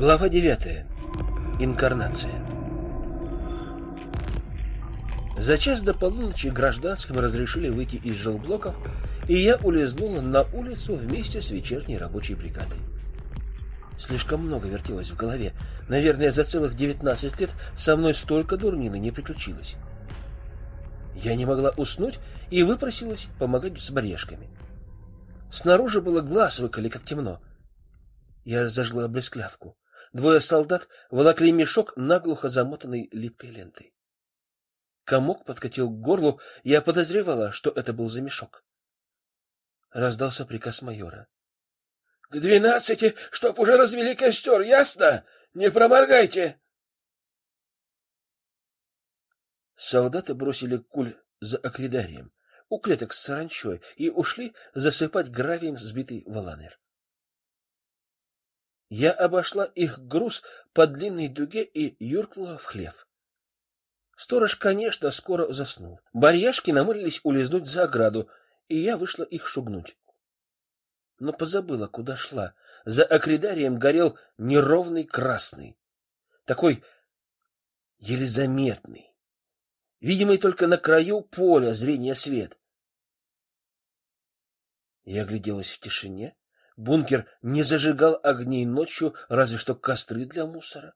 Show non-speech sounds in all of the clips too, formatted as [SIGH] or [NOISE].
Глава 9. Инкарнация. За час до полуночи гражданским разрешили выйти из жилблоков, и я улизнул на улицу вместе с вечерней рабочей бригадой. Слишком много вертелось в голове. Наверное, за целых 19 лет со мной столько дурнины не приключилось. Я не могла уснуть и выпросилась помогать с барьежками. Снаружи было глаз выколи, как темно. Я зажгла бресклявку. Двое солдат волокли мешок, наглухо замотанный липкой лентой. Комок подкатил к горлу, я подозревала, что это был за мешок. Раздался приказ майора. — К двенадцати, чтоб уже развели костер, ясно? Не проморгайте! Солдаты бросили куль за акридарием у клеток с саранчой и ушли засыпать гравием сбитый валанер. Я обошла их груз по длинной дуге и юркнула в хлев. Сторож, конечно, скоро заснул. Барьяшки намылились улизнуть за ограду, и я вышла их шугнуть. Но позабыла, куда шла. За акридарием горел неровный красный, такой еле заметный, видимый только на краю поля зрения свет. Я гляделась в тишине, Бункер не зажигал огней ночью, разве что костры для мусора.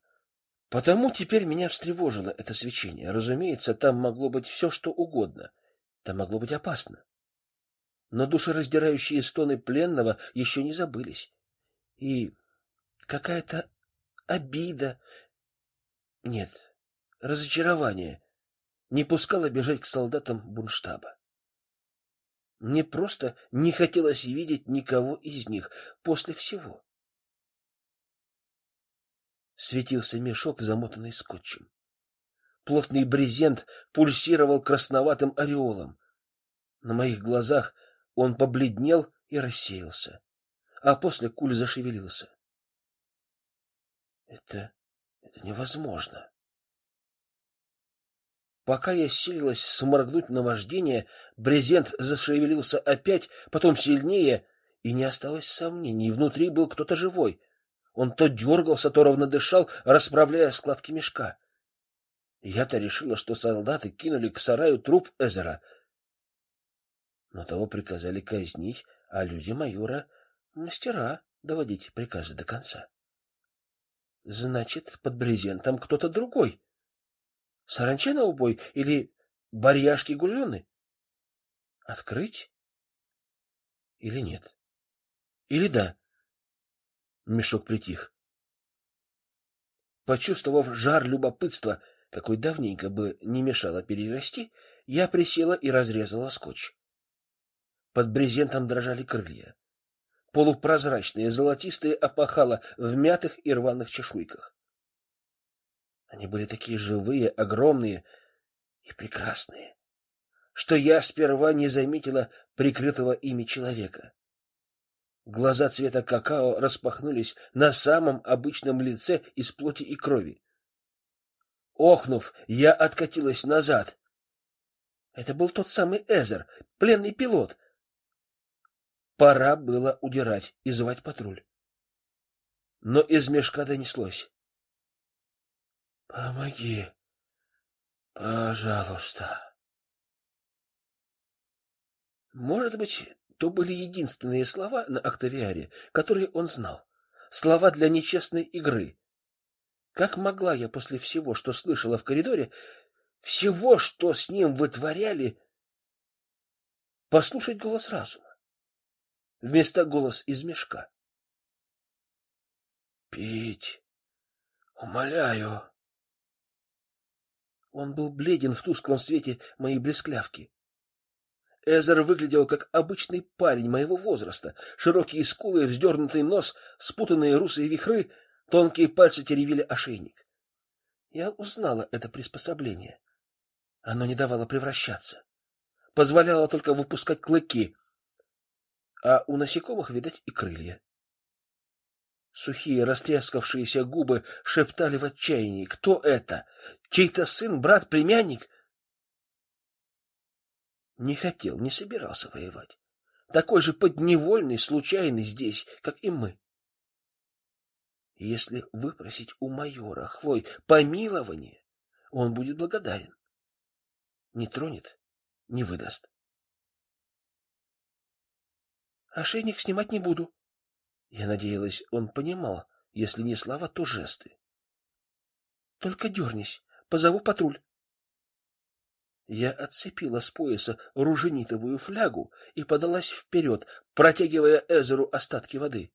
Потому теперь меня встревожило это свечение. Разумеется, там могло быть все, что угодно. Там могло быть опасно. Но душераздирающие стоны пленного еще не забылись. И какая-то обида, нет, разочарование не пускало бежать к солдатам бунштаба. Мне просто не хотелось видеть никого из них после всего. Светился мешок, замотанный скотчем. Плотный брезент пульсировал красноватым ореолом. На моих глазах он побледнел и рассеялся, а после куль зашевелился. Это это невозможно. Пока я силилась сморгнуть наваждение, брезент зашевелился опять, потом сильнее, и не осталось сомнений, внутри был кто-то живой. Он то дергался, то ровно дышал, расправляя складки мешка. Я-то решила, что солдаты кинули к сараю труп Эзера. Но того приказали казнить, а люди майора мастера доводить приказы до конца. Значит, под брезентом кто-то другой. Саранча на убой или барьяшки гулены? Открыть? Или нет? Или да? Мешок притих. Почувствовав жар любопытства, какой давненько бы не мешало перерасти, я присела и разрезала скотч. Под брезентом дрожали крылья. Полупрозрачные, золотистые опахала в мятых и рваных чешуйках. Они были такие живые, огромные и прекрасные, что я сперва не заметила прикрытого ими человека. Глаза цвета какао распахнулись на самом обычном лице из плоти и крови. Охнув, я откатилась назад. Это был тот самый Эзер, пленный пилот. Пора было удирать и звать патруль. Но из мешка донеслось: Помоги. Пожалуйста. Может быть, то были единственные слова на Октавиаре, которые он знал. Слова для нечестной игры. Как могла я после всего, что слышала в коридоре, всего, что с ним вытворяли, послушать голос разума вместо голос из мешка? Пить. Умоляю. Он был бледен в тусклом свете моей блесклявки. Эзер выглядел как обычный парень моего возраста: широкие скулы, вздернутый нос, спутанные русые вихры, тонкие пальцы теребили ошейник. Я узнала это приспособление. Оно не давало превращаться, позволяло только выпускать клыки, а у насекомых, видать, и крылья. Сухие растрескавшиеся губы шептали в отчаянии: "Кто это? Чей-то сын, брат, племянник?" Не хотел, не собирался воевать. Такой же подневольный, случайный здесь, как и мы. Если выпросить у майора Хлой помилование, он будет благодарен. Не тронет, не выдаст. Ошейник снимать не буду. Я надеялась, он понимал, если не слова, то жесты. Только дернись, позову патруль. Я отцепила с пояса руженитовую флягу и подалась вперед, протягивая Эзеру остатки воды.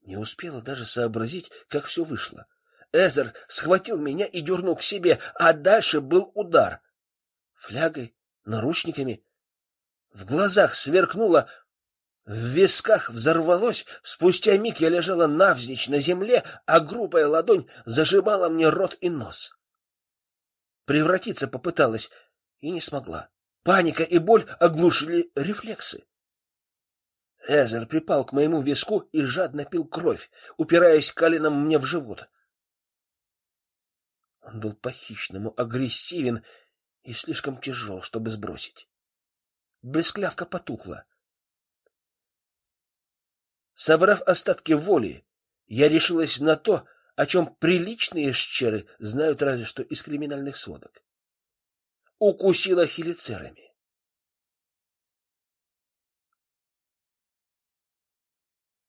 Не успела даже сообразить, как все вышло. Эзер схватил меня и дернул к себе, а дальше был удар. Флягой, наручниками. В глазах сверкнуло, в висках взорвалось. Спустя миг я лежала навзничь на земле, а грубая ладонь зажимала мне рот и нос. Превратиться попыталась и не смогла. Паника и боль оглушили рефлексы. Эзер припал к моему виску и жадно пил кровь, упираясь коленом мне в живот. Он был по-хищному агрессивен и слишком тяжел, чтобы сбросить. Блесклявка потухла. Собрав остатки воли, я решилась на то, о чем приличные щеры знают разве что из криминальных сводок. Укусила хелицерами.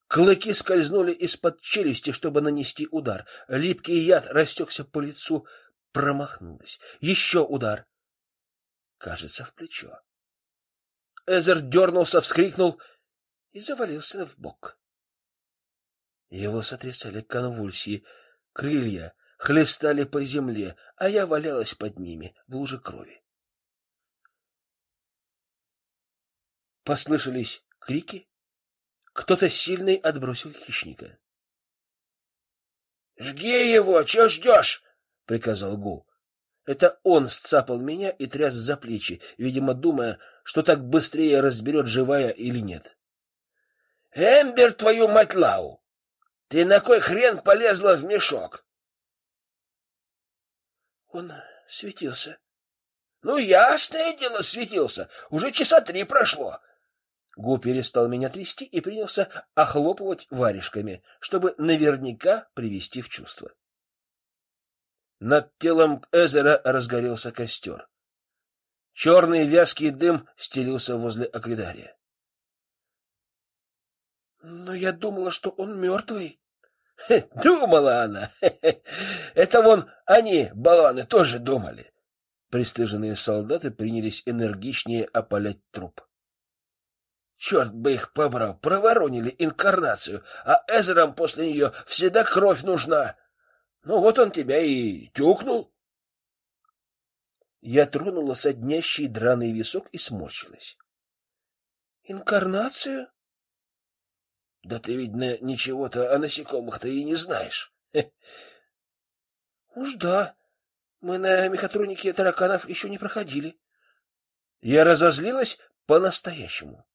Клыки скользнули из-под челюсти, чтобы нанести удар. Липкий яд растекся по лицу, промахнулась. Еще удар. Кажется, в плечо. Эзер дернулся, вскрикнул и завалился в бок. Его сотрясали конвульсии, крылья хлестали по земле, а я валялась под ними в луже крови. Послышались крики, кто-то сильный отбросил хищника. «Жги его! Чего ждешь?» — приказал Гу. Это он сцапал меня и тряс за плечи, видимо, думая, что так быстрее разберет, живая или нет. «Эмбер, твою мать Лау! Ты на кой хрен полезла в мешок?» Он светился. «Ну, ясное дело, светился. Уже часа три прошло. Гу перестал меня трясти и принялся охлопывать варежками, чтобы наверняка привести в чувство. Над телом Эзера разгорелся костер. Черный вязкий дым стелился возле акведария. Но я думала, что он мертвый. Думала она. Это вон они, болваны, тоже думали. Пристыженные солдаты принялись энергичнее опалять труп. Черт бы их побрал, проворонили инкарнацию, а Эзерам после нее всегда кровь нужна. Ну вот он тебя и тюкнул. Я тронула соднящий драный висок и сморщилась. Инкарнацию? Да ты, видно, ничего-то о насекомых-то и не знаешь. Уж да. Мы на мехатронике тараканов еще не проходили. Я разозлилась по-настоящему.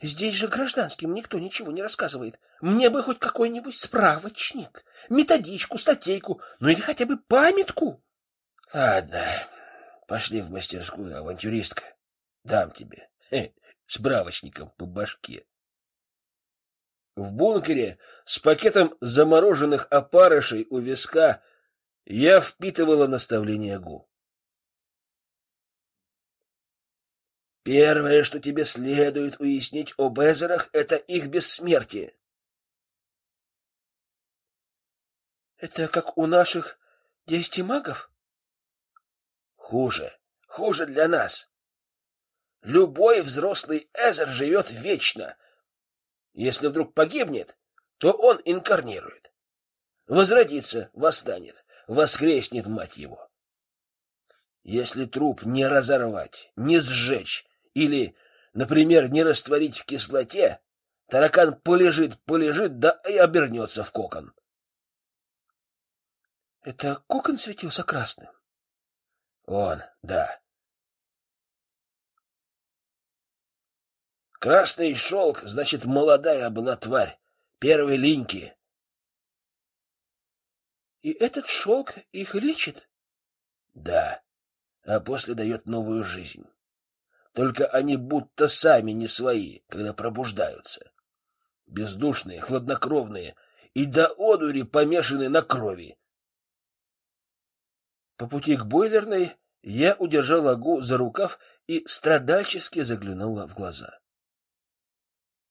Здесь же гражданским никто ничего не рассказывает. Мне бы хоть какой-нибудь справочник, методичку, статейку, ну или хотя бы памятку. Ладно, пошли в мастерскую, авантюристка. Дам тебе хе, справочником по башке. В бункере с пакетом замороженных опарышей у виска я впитывала наставления Гу. Первое, что тебе следует уяснить об Эзерах, это их бессмертие. Это как у наших десяти магов? Хуже, хуже для нас. Любой взрослый Эзер живет вечно. Если вдруг погибнет, то он инкарнирует. Возродится, восстанет, воскреснет мать его. Если труп не разорвать, не сжечь, или, например, не растворить в кислоте, таракан полежит, полежит, да и обернется в кокон. Это кокон светился красным. Он, да. Красный шелк, значит, молодая была тварь, первой линьки. И этот шелк их лечит? Да. А после дает новую жизнь. Только они будто сами не свои, когда пробуждаются. Бездушные, хладнокровные и до одури помешанные на крови. По пути к бойлерной я удержал Агу за рукав и страдальчески заглянула в глаза.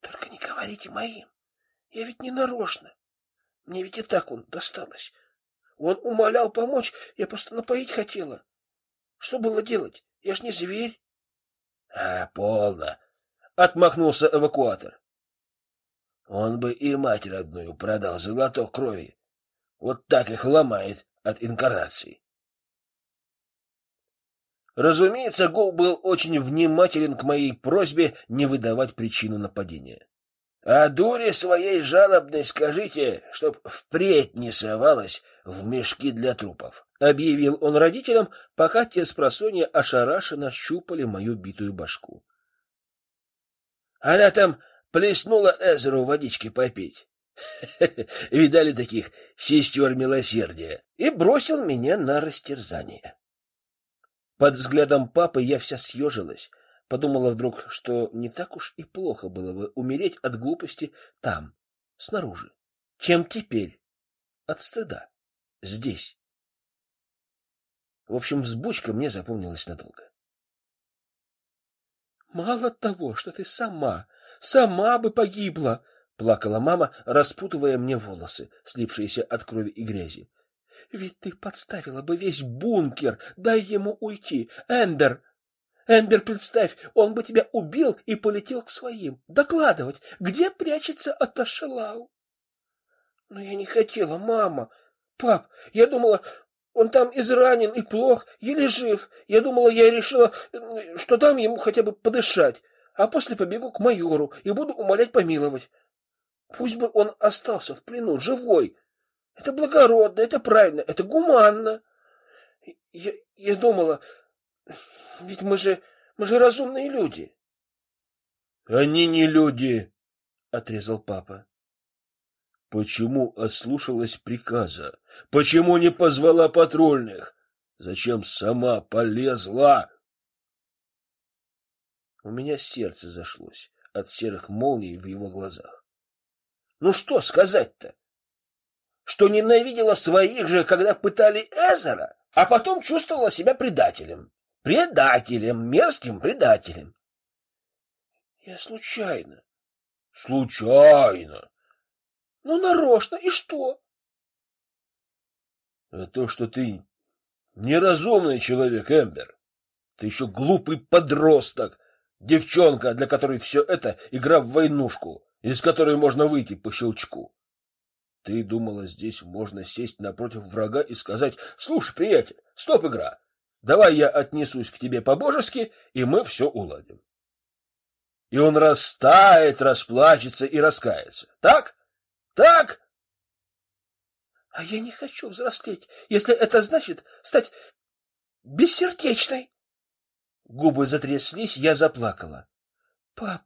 Только не говорите моим. Я ведь не нарочно. Мне ведь и так он досталось. Он умолял помочь, я просто напоить хотела. Что было делать? Я ж не зверь. А, полно. Отмахнулся эвакуатор. Он бы и мать родную продал за глоток крови. Вот так их ломает от инкарнации. Разумеется, Гул был очень внимателен к моей просьбе не выдавать причину нападения. А дуре своей жалобной скажите, чтоб впредь не совалась в мешки для трупов, объявил он родителям, пока те с просонья ошарашенно щупали мою битую башку. Она там плеснула Эзеру водички попить. [LAUGHS] Видали таких сестер милосердия? И бросил меня на растерзание. Под взглядом папы я вся съежилась, подумала вдруг, что не так уж и плохо было бы умереть от глупости там, снаружи, чем теперь от стыда здесь. В общем, взбучка мне запомнилась надолго. Мало того, что ты сама, сама бы погибла, плакала мама, распутывая мне волосы, слипшиеся от крови и грязи. Ведь ты подставила бы весь бункер, дай ему уйти. Эндер, Эндер, представь, он бы тебя убил и полетел к своим, докладывать, где прячется Аташелау. Но я не хотела, мама. Пап, я думала, он там изранен и плох, еле жив. Я думала, я решила, что дам ему хотя бы подышать, а после побегу к майору и буду умолять помиловать. Пусть бы он остался в плену, живой. Это благородно, это правильно, это гуманно. Я, я думала, ведь мы же, мы же разумные люди. Они не люди, отрезал папа. Почему ослушалась приказа? Почему не позвала патрульных? Зачем сама полезла? У меня сердце зашлось от серых молний в его глазах. Ну что сказать-то? что ненавидела своих же, когда пытали Эзера, а потом чувствовала себя предателем. Предателем, мерзким предателем. Я случайно. Случайно. Ну, нарочно. И что? А то, что ты неразумный человек, Эмбер. Ты еще глупый подросток, девчонка, для которой все это игра в войнушку, из которой можно выйти по щелчку. Ты думала, здесь можно сесть напротив врага и сказать: "Слушай, приятель, стоп игра. Давай я отнесусь к тебе по-божески, и мы все уладим". И он растает, расплачется и раскается. Так? Так? А я не хочу взрослеть, если это значит стать бессердечной. Губы затряслись, я заплакала. Пап,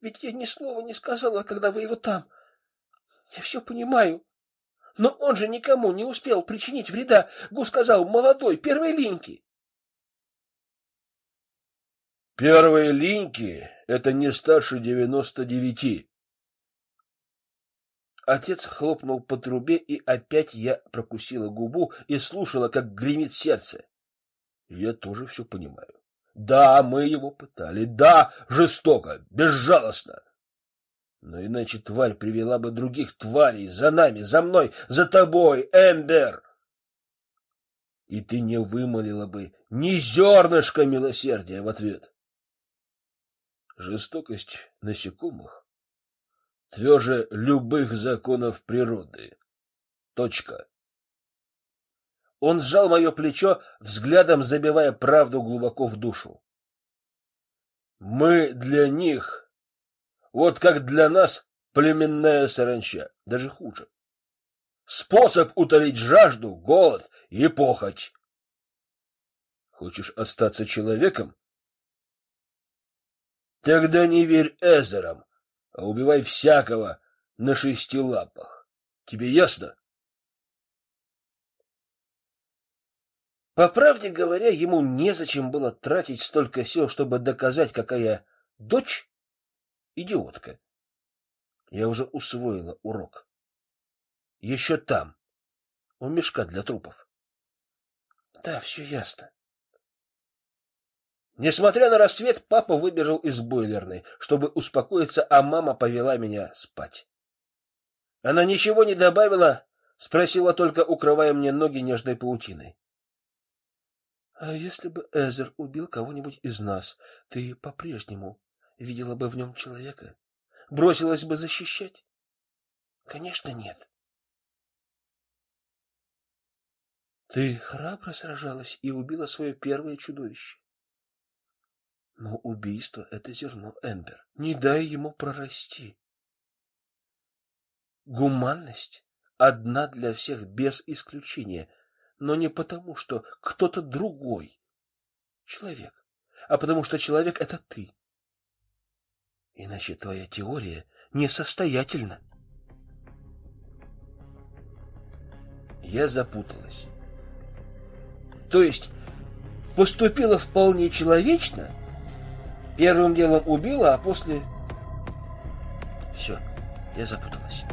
ведь я ни слова не сказала, когда вы его там я все понимаю. Но он же никому не успел причинить вреда. Гу сказал, молодой, первой линьки. Первые линьки — это не старше девяносто девяти. Отец хлопнул по трубе, и опять я прокусила губу и слушала, как гремит сердце. Я тоже все понимаю. Да, мы его пытали, да, жестоко, безжалостно. Но иначе тварь привела бы других тварей за нами, за мной, за тобой, Эмбер. И ты не вымолила бы ни зернышка милосердия в ответ. Жестокость насекомых тверже любых законов природы. Точка. Он сжал мое плечо, взглядом забивая правду глубоко в душу. Мы для них вот как для нас племенная саранча, даже хуже. Способ утолить жажду, голод и похоть. Хочешь остаться человеком? Тогда не верь Эзерам, а убивай всякого, на шести лапах. Тебе ясно? По правде говоря, ему незачем было тратить столько сил, чтобы доказать, какая дочь идиотка. Я уже усвоила урок. Еще там, у мешка для трупов. Да, все ясно. Несмотря на рассвет, папа выбежал из бойлерной, чтобы успокоиться, а мама повела меня спать. Она ничего не добавила, спросила только, укрывая мне ноги нежной паутиной. А если бы Эзер убил кого-нибудь из нас, ты по-прежнему видела бы в нем человека? Бросилась бы защищать? Конечно, нет. Ты храбро сражалась и убила свое первое чудовище. Но убийство это зерно, Эмбер. Не дай ему прорасти. Гуманность одна для всех без исключения, но не потому, что кто-то другой человек, а потому что человек это ты. Иначе твоя теория несостоятельна. Я запуталась. То есть поступила вполне человечно? Первым делом убила, а после Все, я запуталась.